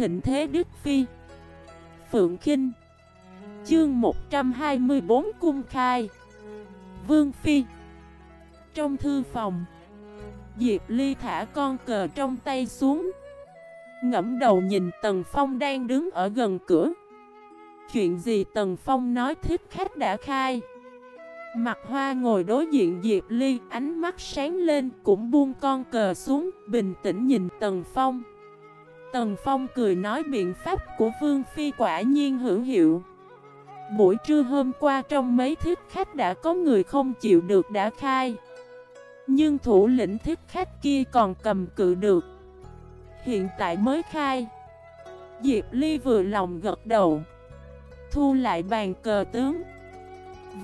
thịnh thế Đức Phi. Phượng Kinh. Chương 124 Cung Khai. Vương Phi. Trong thư phòng, Diệp Ly thả con cờ trong tay xuống. Ngẫm đầu nhìn Tần Phong đang đứng ở gần cửa. Chuyện gì Tần Phong nói thích khách đã khai? Mặt hoa ngồi đối diện Diệp Ly, Ánh mắt sáng lên, cũng buông con cờ xuống, Bình tĩnh nhìn Tần Phong. Tần Phong cười nói biện pháp của Vương Phi quả nhiên hữu hiệu. Buổi trưa hôm qua trong mấy thiết khách đã có người không chịu được đã khai. Nhưng thủ lĩnh thiết khách kia còn cầm cự được. Hiện tại mới khai. Diệp Ly vừa lòng gật đầu. Thu lại bàn cờ tướng.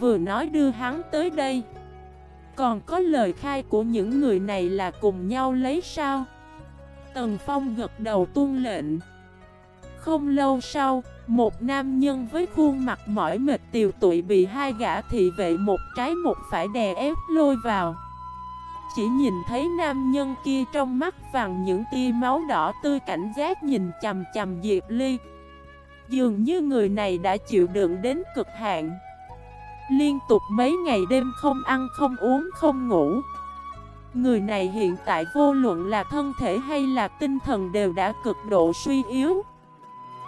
Vừa nói đưa hắn tới đây. Còn có lời khai của những người này là cùng nhau lấy sao? Tần Phong gật đầu tuân lệnh. Không lâu sau, Một nam nhân với khuôn mặt mỏi mệt tiều tụy bị hai gã thị vệ một trái một phải đè ép lôi vào. Chỉ nhìn thấy nam nhân kia trong mắt vàng những tia máu đỏ tươi cảnh giác nhìn chầm chầm Diệp Ly. Dường như người này đã chịu đựng đến cực hạn. Liên tục mấy ngày đêm không ăn không uống không ngủ. Người này hiện tại vô luận là thân thể hay là tinh thần đều đã cực độ suy yếu.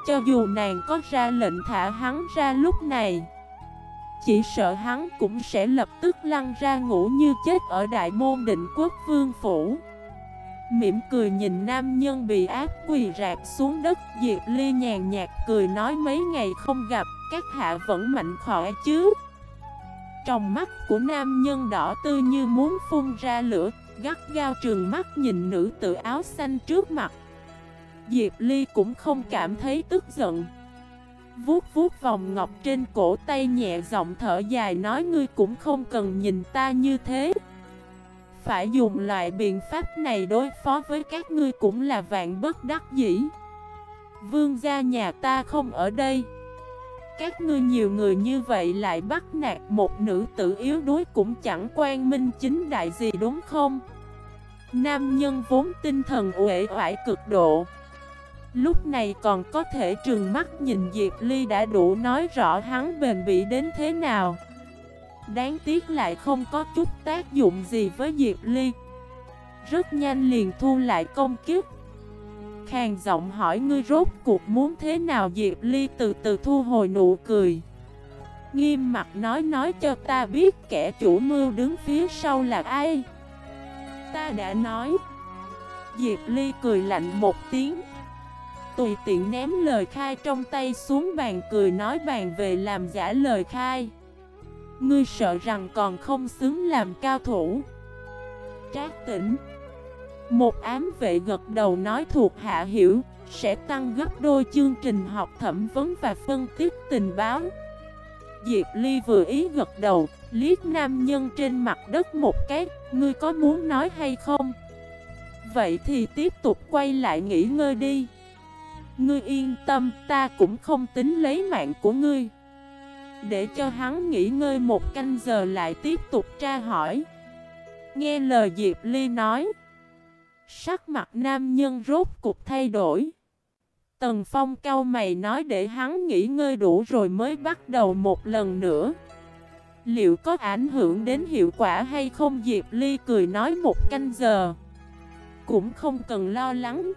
Cho dù nàng có ra lệnh thả hắn ra lúc này, Chỉ sợ hắn cũng sẽ lập tức lăn ra ngủ như chết ở đại môn định quốc vương phủ. Mỉm cười nhìn nam nhân bị áp quỳ rạp xuống đất, Diệp Ly nhàn nhạt cười nói mấy ngày không gặp, Các hạ vẫn mạnh khỏe chứ? Trong mắt của nam nhân đỏ tươi như muốn phun ra lửa, Gắt gao trường mắt nhìn nữ tự áo xanh trước mặt. Diệp Ly cũng không cảm thấy tức giận. Vuốt vuốt vòng ngọc trên cổ tay nhẹ giọng thở dài nói, ngươi cũng không cần nhìn ta như thế. Phải dùng loại biện pháp này đối phó với các ngươi cũng là vạn bất đắc dĩ. Vương gia nhà ta không ở đây các ngươi nhiều người như vậy lại bắt nạt một nữ tử yếu đuối cũng chẳng quan minh chính đại gì đúng không? Nam nhân vốn tinh thần uể oải cực độ. Lúc này còn có thể trừng mắt nhìn Diệp Ly đã đủ nói rõ hắn bền bỉ đến thế nào. Đáng tiếc lại không có chút tác dụng gì với Diệp Ly. Rất nhanh liền thu lại công kiếp khàn giọng hỏi ngươi rốt cuộc muốn thế nào Diệp Ly từ từ thu hồi nụ cười. Nghiêm mặt nói nói cho ta biết kẻ chủ mưu đứng phía sau là ai. Ta đã nói. Diệp Ly cười lạnh một tiếng. Tùy tiện ném lời khai trong tay xuống bàn cười nói bàn về làm giả lời khai. Ngươi sợ rằng còn không xứng làm cao thủ. Trác tỉnh một ám vệ gật đầu nói thuộc hạ hiểu, Sẽ tăng gấp đôi chương trình học thẩm vấn và phân tích tình báo. Diệp Ly vừa ý gật đầu Liết nam nhân trên mặt đất một cái, Ngươi có muốn nói hay không? Vậy thì tiếp tục quay lại nghỉ ngơi đi. Ngươi yên tâm, ta cũng không tính lấy mạng của ngươi. Để cho hắn nghỉ ngơi một canh giờ lại tiếp tục tra hỏi. Nghe lời Diệp Ly nói Sắc mặt nam nhân rốt cục thay đổi. Tần Phong cao mày nói để hắn nghỉ ngơi đủ rồi mới bắt đầu một lần nữa. Liệu có ảnh hưởng đến hiệu quả hay không Diệp Ly cười nói một canh giờ. Cũng không cần lo lắng.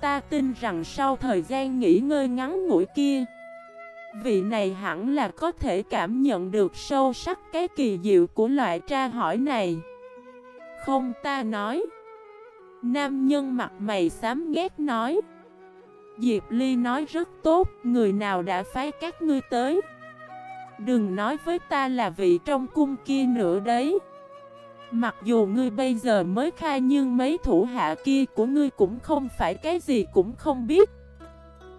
Ta tin rằng sau thời gian nghỉ ngơi ngắn ngủi kia, Vị này hẳn là có thể cảm nhận được sâu sắc cái kỳ diệu của loại tra hỏi này Không, ta nói Nam nhân mặt mày xám ghét nói. Diệp Ly nói rất tốt, Người nào đã phái các ngươi tới? Đừng nói với ta là vị trong cung kia nữa đấy. Mặc dù ngươi bây giờ mới khai nhưng mấy thủ hạ kia của ngươi cũng không phải cái gì cũng không biết.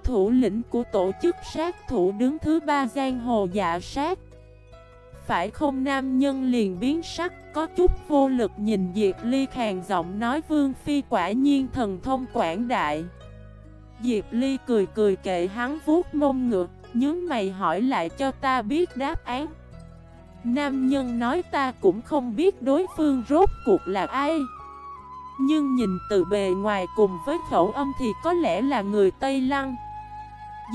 Thủ lĩnh của tổ chức sát thủ đứng thứ ba giang hồ dạ sát phải không? Nam nhân liền biến sắc, Có chút vô lực nhìn Diệp Ly khàn giọng nói, Vương Phi quả nhiên thần thông quảng đại. Diệp Ly cười cười kệ hắn vuốt mông ngược Nhớ mày hỏi lại cho ta biết đáp án. Nam nhân nói, ta cũng không biết đối phương rốt cuộc là ai. Nhưng nhìn từ bề ngoài cùng với khẩu âm thì có lẽ là người Tây Lăng.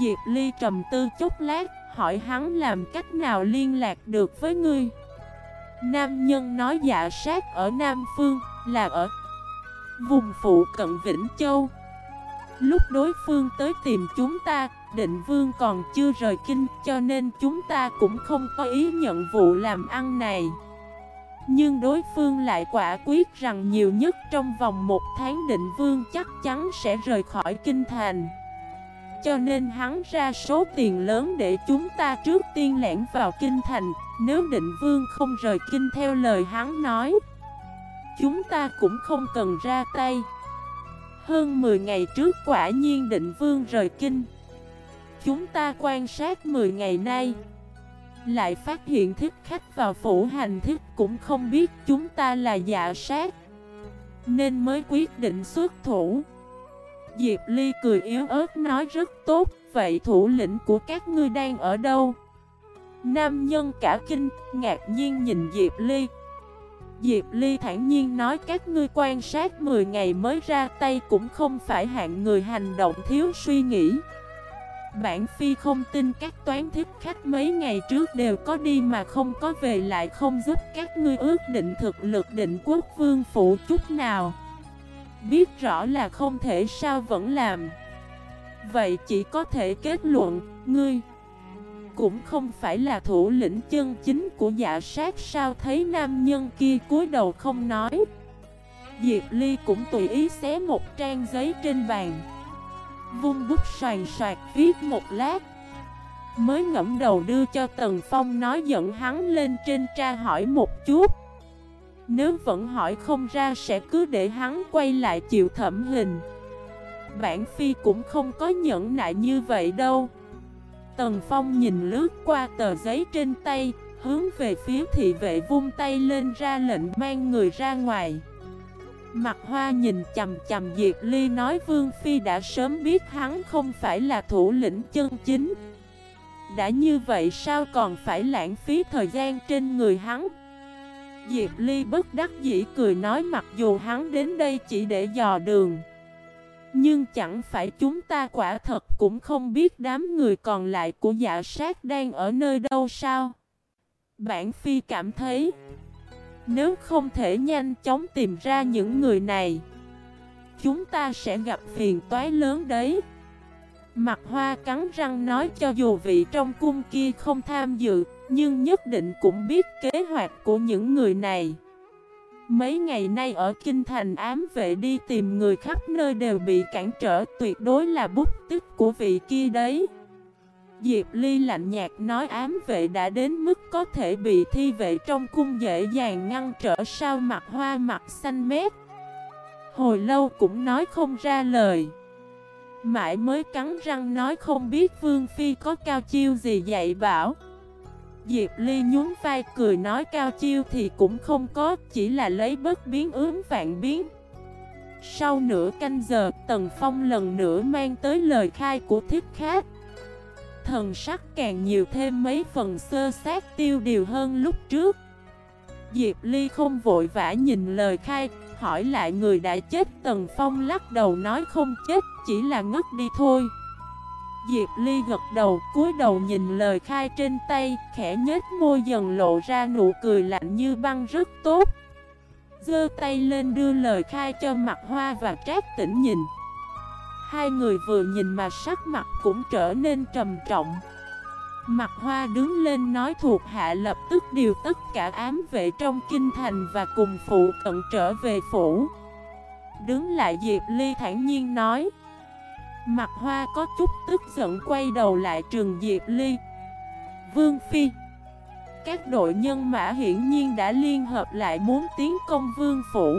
Diệp Ly trầm tư chút lát Hỏi hắn làm cách nào liên lạc được với ngươi. Nam nhân nói dạ sát ở Nam Phương Là ở vùng phụ cận Vĩnh Châu. Lúc đối phương tới tìm chúng ta, Định vương còn chưa rời kinh Cho nên chúng ta cũng không có ý nhận vụ làm ăn này. Nhưng đối phương lại quả quyết rằng nhiều nhất trong vòng một tháng định vương chắc chắn sẽ rời khỏi kinh thành. Cho nên hắn ra số tiền lớn để chúng ta trước tiên lẻn vào kinh thành. Nếu định vương không rời kinh theo lời hắn nói, Chúng ta cũng không cần ra tay. Hơn 10 ngày trước quả nhiên định vương rời kinh. Chúng ta quan sát 10 ngày nay, Lại phát hiện thích khách vào phủ hành thích cũng không biết chúng ta là dạ sát, Nên mới quyết định xuất thủ. Diệp Ly cười yếu ớt nói rất tốt Vậy thủ lĩnh của các ngươi đang ở đâu? Nam nhân cả kinh, ngạc nhiên nhìn Diệp Ly. Diệp Ly thản nhiên nói các ngươi quan sát 10 ngày mới ra tay cũng không phải hạng người hành động thiếu suy nghĩ. Bản phi không tin các toán thiết khách mấy ngày trước đều có đi mà không có về lại không giúp các ngươi ước định thực lực định quốc vương phụ chút nào. Biết rõ là không thể sao vẫn làm? Vậy chỉ có thể kết luận, ngươi Cũng không phải là thủ lĩnh chân chính của dạ sát sao thấy nam nhân kia cúi đầu không nói. Diệp Ly cũng tùy ý xé một trang giấy trên bàn. Vung bút soàn soạt viết một lát. Mới ngẫm đầu đưa cho Tần Phong nói dẫn hắn lên trên tra hỏi một chút. Nếu vẫn hỏi không ra sẽ cứ để hắn quay lại chịu thẩm hình. Bản Phi cũng không có nhẫn nại như vậy đâu. Tần Phong nhìn lướt qua tờ giấy trên tay, Hướng về phía thị vệ vung tay lên ra lệnh mang người ra ngoài. Mặt hoa nhìn chầm chầm Diệp Ly nói Vương Phi đã sớm biết hắn không phải là thủ lĩnh chân chính. Đã như vậy sao còn phải lãng phí thời gian trên người hắn? Diệp Ly bất đắc dĩ cười nói mặc dù hắn đến đây chỉ để dò đường. Nhưng chẳng phải chúng ta quả thật cũng không biết đám người còn lại của dạ sát đang ở nơi đâu sao? Bản Phi cảm thấy, nếu không thể nhanh chóng tìm ra những người này, Chúng ta sẽ gặp phiền toái lớn đấy. Mặt hoa cắn răng nói cho dù vị trong cung kia không tham dự nhưng nhất định cũng biết kế hoạch của những người này Mấy ngày nay ở Kinh Thành ám vệ đi tìm người khắp nơi đều bị cản trở, Tuyệt đối là bút tích của vị kia đấy Diệp Ly lạnh nhạt nói ám vệ đã đến mức có thể bị thi vệ trong cung dễ dàng ngăn trở sao mặt hoa mặt xanh mét. Hồi lâu cũng nói không ra lời. Mãi mới cắn răng nói không biết Vương Phi có cao chiêu gì dạy bảo. Diệp Ly nhún vai cười nói cao chiêu thì cũng không có, chỉ là lấy bất biến ướm vạn biến. Sau nửa canh giờ, Tần Phong lần nữa mang tới lời khai của thiết khác. Thần sắc càng nhiều thêm mấy phần sơ sát tiêu điều hơn lúc trước Diệp Ly không vội vã nhìn lời khai Hỏi lại người đã chết Tần Phong lắc đầu nói không chết Chỉ là ngất đi thôi Diệp Ly gật đầu, cúi đầu nhìn lời khai trên tay, Khẽ nhếch môi dần lộ ra nụ cười lạnh như băng rất tốt. Dơ tay lên đưa lời khai cho mặt hoa và trác tỉnh nhìn. Hai người vừa nhìn mà sắc mặt cũng trở nên trầm trọng. Mặt hoa đứng lên nói thuộc hạ lập tức điều tất cả ám vệ trong kinh thành và cùng phụ cận trở về phủ. Đứng lại Diệp Ly thản nhiên nói. Mặt hoa có chút tức giận quay đầu lại trường Diệp Ly. Vương Phi, Các đội nhân mã hiển nhiên đã liên hợp lại muốn tiến công vương phủ.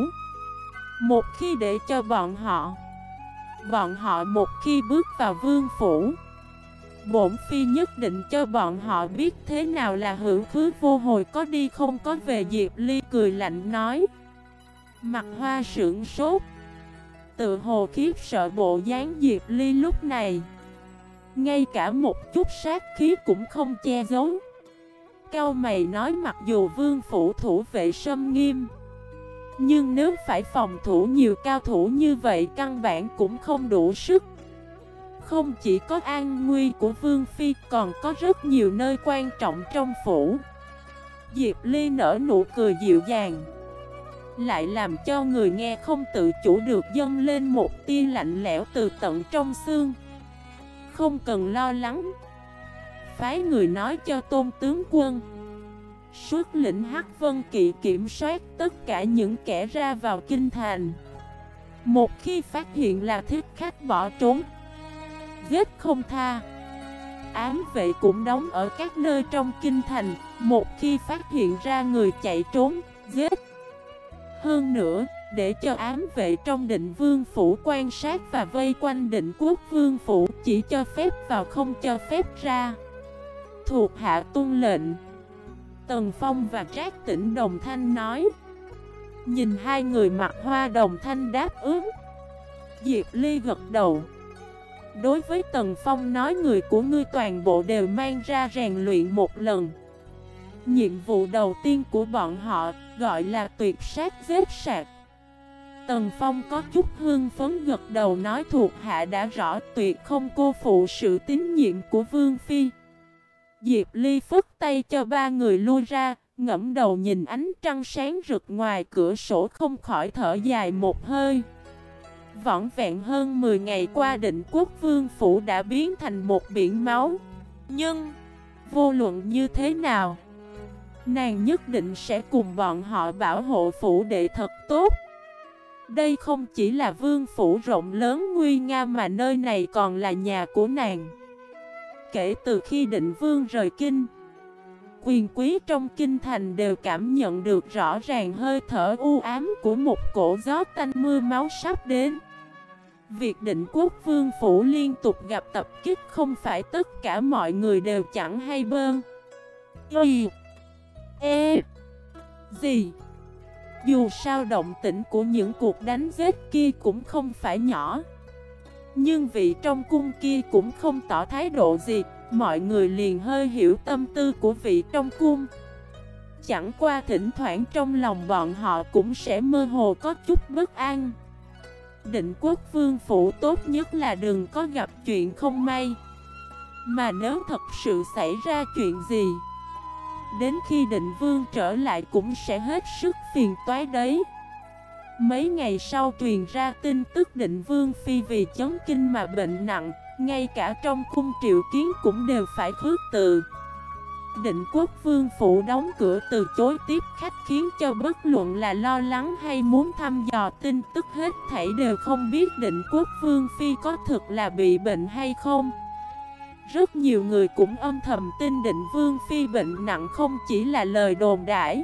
Một khi để cho bọn họ Bọn họ một khi bước vào vương phủ, Bổn phi nhất định cho bọn họ biết thế nào là hưởng khứ vô hồi có đi không có về Diệp Ly cười lạnh nói. Mặt hoa sưởng sốt. Tự hồ khiếp sợ bộ dáng Diệp Ly lúc này. Ngay cả một chút sát khí cũng không che giấu. Cao mày nói mặc dù vương phủ thủ vệ sâm nghiêm, Nhưng nếu phải phòng thủ nhiều cao thủ như vậy căn bản cũng không đủ sức. Không chỉ có an nguy của Vương Phi, còn có rất nhiều nơi quan trọng trong phủ. Diệp Ly nở nụ cười dịu dàng. Lại làm cho người nghe không tự chủ được dâng lên một tia lạnh lẽo từ tận trong xương. Không cần lo lắng. Phái người nói cho tôn tướng quân. Suốt lĩnh Hắc Vân Kỵ kiểm soát tất cả những kẻ ra vào kinh thành. Một khi phát hiện là thiết khách bỏ trốn Giết không tha. Ám vệ cũng đóng ở các nơi trong kinh thành. Một khi phát hiện ra người chạy trốn, giết hơn nữa, để cho ám vệ trong định vương phủ quan sát và vây quanh định quốc vương phủ Chỉ cho phép vào không cho phép ra. Thuộc hạ tuân lệnh. Tần Phong và Trác Tỉnh Đồng Thanh nói. Nhìn hai người mặc hoa đồng thanh đáp ứng. Diệp Ly gật đầu. Đối với Tần Phong nói người của ngươi toàn bộ đều mang ra rèn luyện một lần. Nhiệm vụ đầu tiên của bọn họ gọi là tuyệt sát giết sạc Tần Phong có chút hương phấn gật đầu nói thuộc hạ đã rõ tuyệt không cô phụ sự tín nhiệm của Vương Phi Diệp Ly phức tay cho ba người lui ra, ngẫm đầu nhìn ánh trăng sáng rực ngoài cửa sổ không khỏi thở dài một hơi. Vỏn vẹn hơn 10 ngày qua định quốc vương phủ đã biến thành một biển máu. Nhưng, vô luận như thế nào, nàng nhất định sẽ cùng bọn họ bảo hộ phủ đệ thật tốt. Đây không chỉ là vương phủ rộng lớn nguy nga mà nơi này còn là nhà của nàng. Kể từ khi định vương rời kinh, Quyền quý trong kinh thành đều cảm nhận được rõ ràng hơi thở u ám của một cổ gió tanh mưa máu sắp đến. Việc định quốc vương phủ liên tục gặp tập kích không phải tất cả mọi người đều chẳng hay bơn Y E Gì? Dù sao động tĩnh của những cuộc đánh giết kia cũng không phải nhỏ. Nhưng vị trong cung kia cũng không tỏ thái độ gì, Mọi người liền hơi hiểu tâm tư của vị trong cung. Chẳng qua thỉnh thoảng trong lòng bọn họ cũng sẽ mơ hồ có chút bất an. Định quốc vương phủ tốt nhất là đừng có gặp chuyện không may. Mà nếu thật sự xảy ra chuyện gì? Đến khi định vương trở lại cũng sẽ hết sức phiền toái đấy. Mấy ngày sau truyền ra tin tức định vương phi vì chấn kinh mà bệnh nặng, ngay cả trong cung triệu kiến cũng đều phải khước từ. Định quốc vương phủ đóng cửa từ chối tiếp khách khiến cho bất luận là lo lắng hay muốn thăm dò tin tức hết thảy đều không biết định quốc vương phi có thực là bị bệnh hay không. Rất nhiều người cũng âm thầm tin định vương phi bệnh nặng không chỉ là lời đồn đãi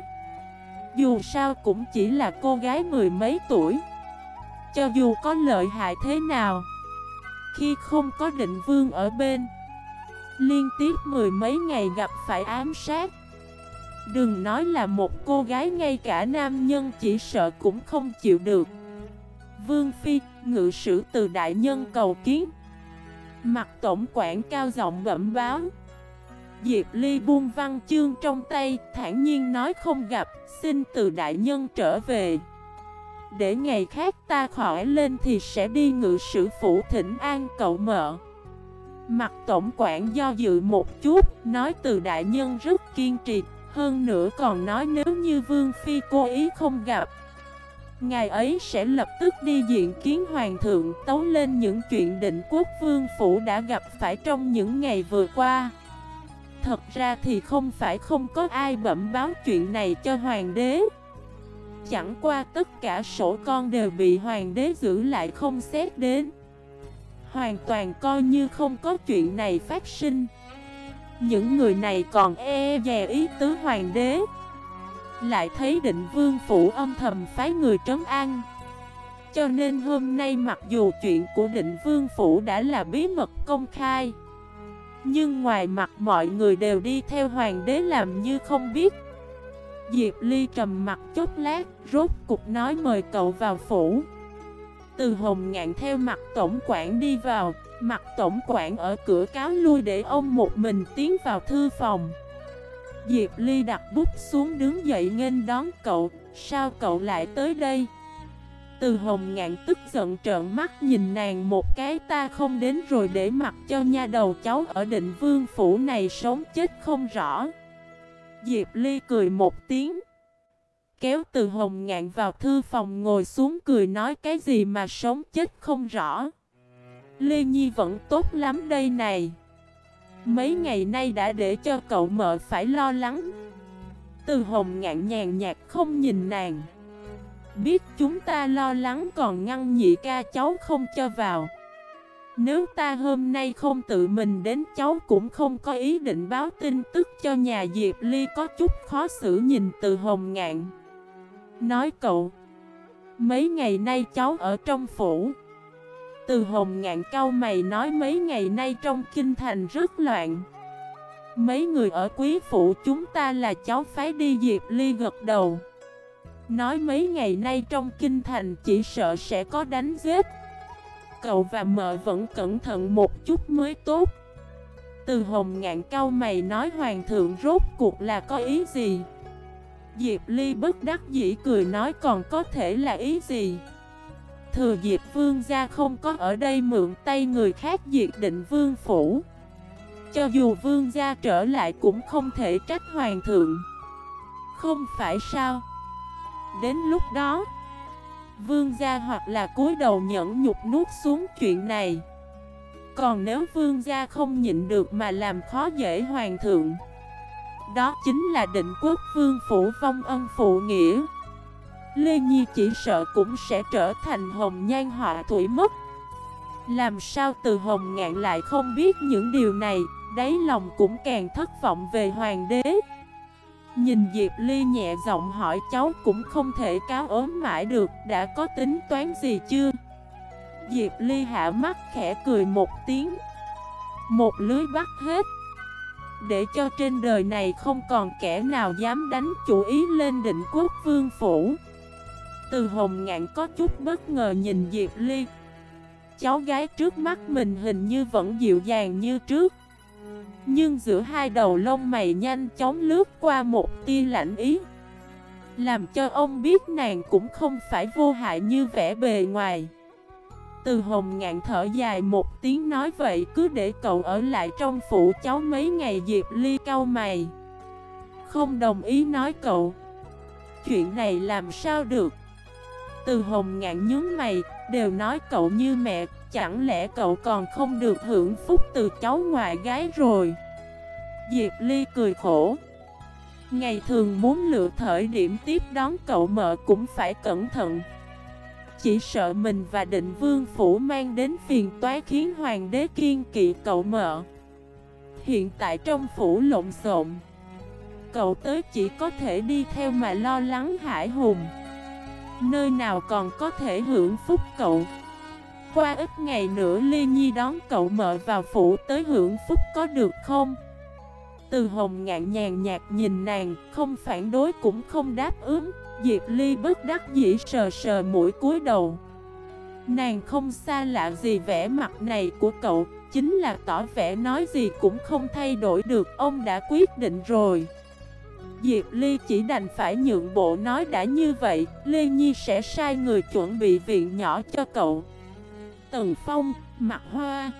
Dù sao cũng chỉ là cô gái mười mấy tuổi. Cho dù có lợi hại thế nào khi không có định vương ở bên Liên tiếp mười mấy ngày gặp phải ám sát. Đừng nói là một cô gái ngay cả nam nhân chỉ sợ cũng không chịu được. Vương Phi, ngự sử từ đại nhân cầu kiến. Mặt tổng quản cao giọng bẩm báo. Diệp Ly buông văn chương trong tay, thản nhiên nói không gặp, Xin từ đại nhân trở về. Để ngày khác ta khỏi lên thì sẽ đi ngự sử phủ thỉnh an cậu mợ. Mặt tổng quản do dự một chút, Nói từ đại nhân rất kiên trì, Hơn nữa còn nói nếu như Vương Phi cố ý không gặp Ngài ấy sẽ lập tức đi diện kiến hoàng thượng, Tấu lên những chuyện định quốc vương phủ đã gặp phải trong những ngày vừa qua. Thật ra thì không phải không có ai bẩm báo chuyện này cho hoàng đế. Chẳng qua tất cả sổ con đều bị hoàng đế giữ lại không xét đến. Hoàn toàn coi như không có chuyện này phát sinh. Những người này còn e dè ý tứ hoàng đế. Lại thấy định vương phủ âm thầm phái người trấn an Cho nên hôm nay mặc dù chuyện của định vương phủ đã là bí mật công khai Nhưng ngoài mặt mọi người đều đi theo hoàng đế làm như không biết Diệp Ly trầm mặt chốc lát, rốt cục nói mời cậu vào phủ. Từ hồng ngạn theo mặt tổng quản đi vào, mặt tổng quản ở cửa cáo lui để ông một mình tiến vào thư phòng. Diệp Ly đặt bút xuống đứng dậy nghênh đón cậu, Sao cậu lại tới đây? Từ hồng ngạn tức giận trợn mắt nhìn nàng một cái ta không đến rồi để mặc cho nha đầu cháu ở định vương phủ này sống chết không rõ. Diệp Ly cười một tiếng. Kéo từ hồng ngạn vào thư phòng ngồi xuống cười nói cái gì mà sống chết không rõ. Lê Nhi vẫn tốt lắm đây này. Mấy ngày nay đã để cho cậu mợ phải lo lắng. Từ hồng ngạn nhàn nhạt không nhìn nàng. Biết chúng ta lo lắng còn ngăn nhị ca cháu không cho vào Nếu ta hôm nay không tự mình đến, cháu cũng không có ý định báo tin tức cho nhà Diệp Ly có chút khó xử nhìn từ hồng ngạn Nói cậu, Mấy ngày nay cháu ở trong phủ từ hồng ngạn cao mày nói mấy ngày nay trong kinh thành rất loạn. Mấy người ở quý phủ chúng ta là cháu phái đi Diệp Ly gật đầu. Nói mấy ngày nay trong kinh thành chỉ sợ sẽ có đánh giết. Cậu và mợ vẫn cẩn thận một chút mới tốt. Từ hồng ngạn cao mày nói hoàng thượng rốt cuộc là có ý gì? Diệp Ly bất đắc dĩ cười nói còn có thể là ý gì? Thừa Diệp Vương gia không có ở đây mượn tay người khác diệt định Vương Phủ. Cho dù Vương gia trở lại cũng không thể trách Hoàng thượng. Không phải sao? Đến lúc đó, Vương gia hoặc là cúi đầu nhẫn nhục nuốt xuống chuyện này. Còn nếu vương gia không nhịn được mà làm khó dễ hoàng thượng, Đó chính là định quốc vương phủ vong ân phụ nghĩa. Lê Nhi chỉ sợ cũng sẽ trở thành hồng nhan họa thủy mất. Làm sao từ hồng ngạn lại không biết những điều này? Đáy lòng cũng càng thất vọng về hoàng đế. Nhìn Diệp Ly nhẹ giọng hỏi, cháu cũng không thể cáo ốm mãi được, Đã có tính toán gì chưa? Diệp Ly hạ mắt khẽ cười một tiếng. Một lưới bắt hết. Để cho trên đời này không còn kẻ nào dám đánh chủ ý lên định quốc vương phủ. Từ hồng ngạn có chút bất ngờ nhìn Diệp Ly. Cháu gái trước mắt mình hình như vẫn dịu dàng như trước. Nhưng giữa hai đầu lông mày nhanh chóng lướt qua một tia lạnh ý. Làm cho ông biết nàng cũng không phải vô hại như vẻ bề ngoài. Từ hồng ngạn thở dài một tiếng nói vậy, cứ để cậu ở lại trong phủ cháu mấy ngày, Diệp Ly cau mày. Không đồng ý nói cậu. Chuyện này làm sao được? Từ hồng ngạn nhướng mày, Đều nói cậu như mẹ, Chẳng lẽ cậu còn không được hưởng phúc từ cháu ngoại gái rồi? Diệp Ly cười khổ. Ngày thường muốn lựa thời điểm tiếp đón cậu mợ cũng phải cẩn thận. Chỉ sợ mình và định vương phủ mang đến phiền toái khiến hoàng đế kiên kỵ cậu mợ. Hiện tại trong phủ lộn xộn, Cậu tới chỉ có thể đi theo mà lo lắng hải hùng. Nơi nào còn có thể hưởng phúc cậu. Qua ít ngày nữa Ly Nhi đón cậu mợ vào phủ tới hưởng phúc có được không? Từ hồng ngạn nhàn nhạt nhìn nàng, không phản đối cũng không đáp ứng. Diệp Ly bất đắc dĩ sờ sờ mũi cúi đầu. Nàng không xa lạ gì vẻ mặt này của cậu Chính là tỏ vẻ nói gì cũng không thay đổi được Ông đã quyết định rồi. Diệp Ly chỉ đành phải nhượng bộ nói đã như vậy Lê Nhi sẽ sai người chuẩn bị viện nhỏ cho cậu. Tần Phong, Mặt Hoa.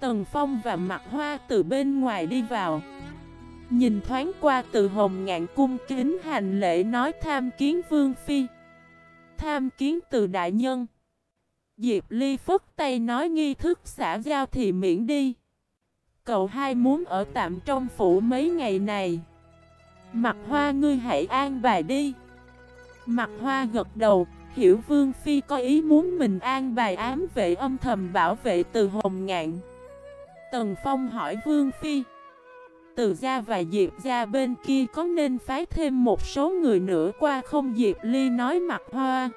Tần Phong và Mặt Hoa từ bên ngoài đi vào. Nhìn thoáng qua từ hồng ngạn cung kính hành lễ nói tham kiến Vương Phi. Tham kiến từ đại nhân. Diệp Ly phất tay nói nghi thức xã giao thì miễn đi. Cậu hai muốn ở tạm trong phủ mấy ngày này? Mặt hoa ngươi hãy an bài đi. Mặt hoa gật đầu, Hiểu Vương Phi có ý muốn mình an bài ám vệ âm thầm bảo vệ từ hồng ngạn. Tần Phong hỏi Vương Phi, Từ gia và Diệp gia bên kia có nên phái thêm một số người nữa qua không? Diệp Ly nói, mặt hoa,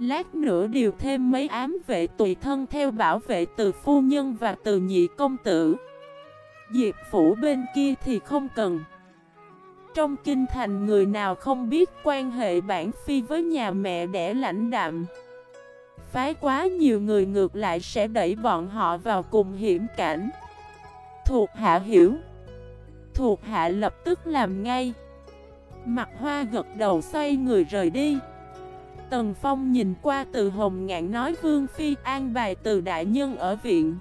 Lát nữa điều thêm mấy ám vệ tùy thân theo bảo vệ từ phu nhân và từ nhị công tử. Diệp phủ bên kia thì không cần trong kinh thành người nào không biết quan hệ bản phi với nhà mẹ đẻ lãnh đạm. Phái quá nhiều người ngược lại sẽ đẩy bọn họ vào cùng hiểm cảnh. Thuộc hạ hiểu. Thuộc hạ lập tức làm ngay. Mặt hoa gật đầu xoay người rời đi. Tần Phong nhìn qua từ hồng ngạn nói Vương Phi an bài từ đại nhân ở viện.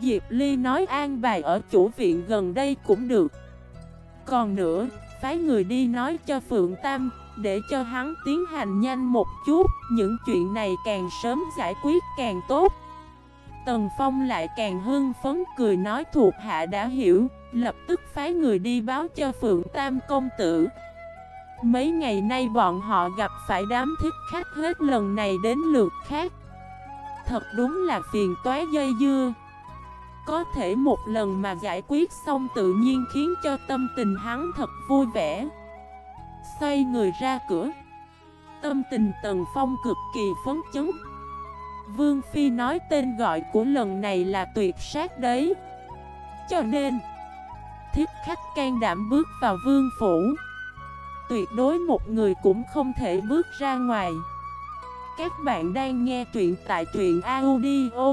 Diệp Ly nói an bài ở chủ viện gần đây cũng được. Còn nữa, phái người đi nói cho Phượng Tam Để cho hắn tiến hành nhanh một chút Những chuyện này càng sớm giải quyết càng tốt. Tần Phong lại càng hưng phấn cười nói thuộc hạ đã hiểu Lập tức phái người đi báo cho Phượng Tam công tử. Mấy ngày nay bọn họ gặp phải đám thích khách hết lần này đến lượt khác. Thật đúng là phiền toái dây dưa. Có thể một lần mà giải quyết xong tự nhiên khiến cho tâm tình hắn thật vui vẻ. Xoay người ra cửa. Tâm tình Tần Phong cực kỳ phấn chấn. Vương Phi nói tên gọi của lần này là tuyệt sát đấy Cho nên Thiết khách can đảm bước vào vương phủ. Tuyệt đối một người cũng không thể bước ra ngoài. Các bạn đang nghe truyện tại truyện audio.fif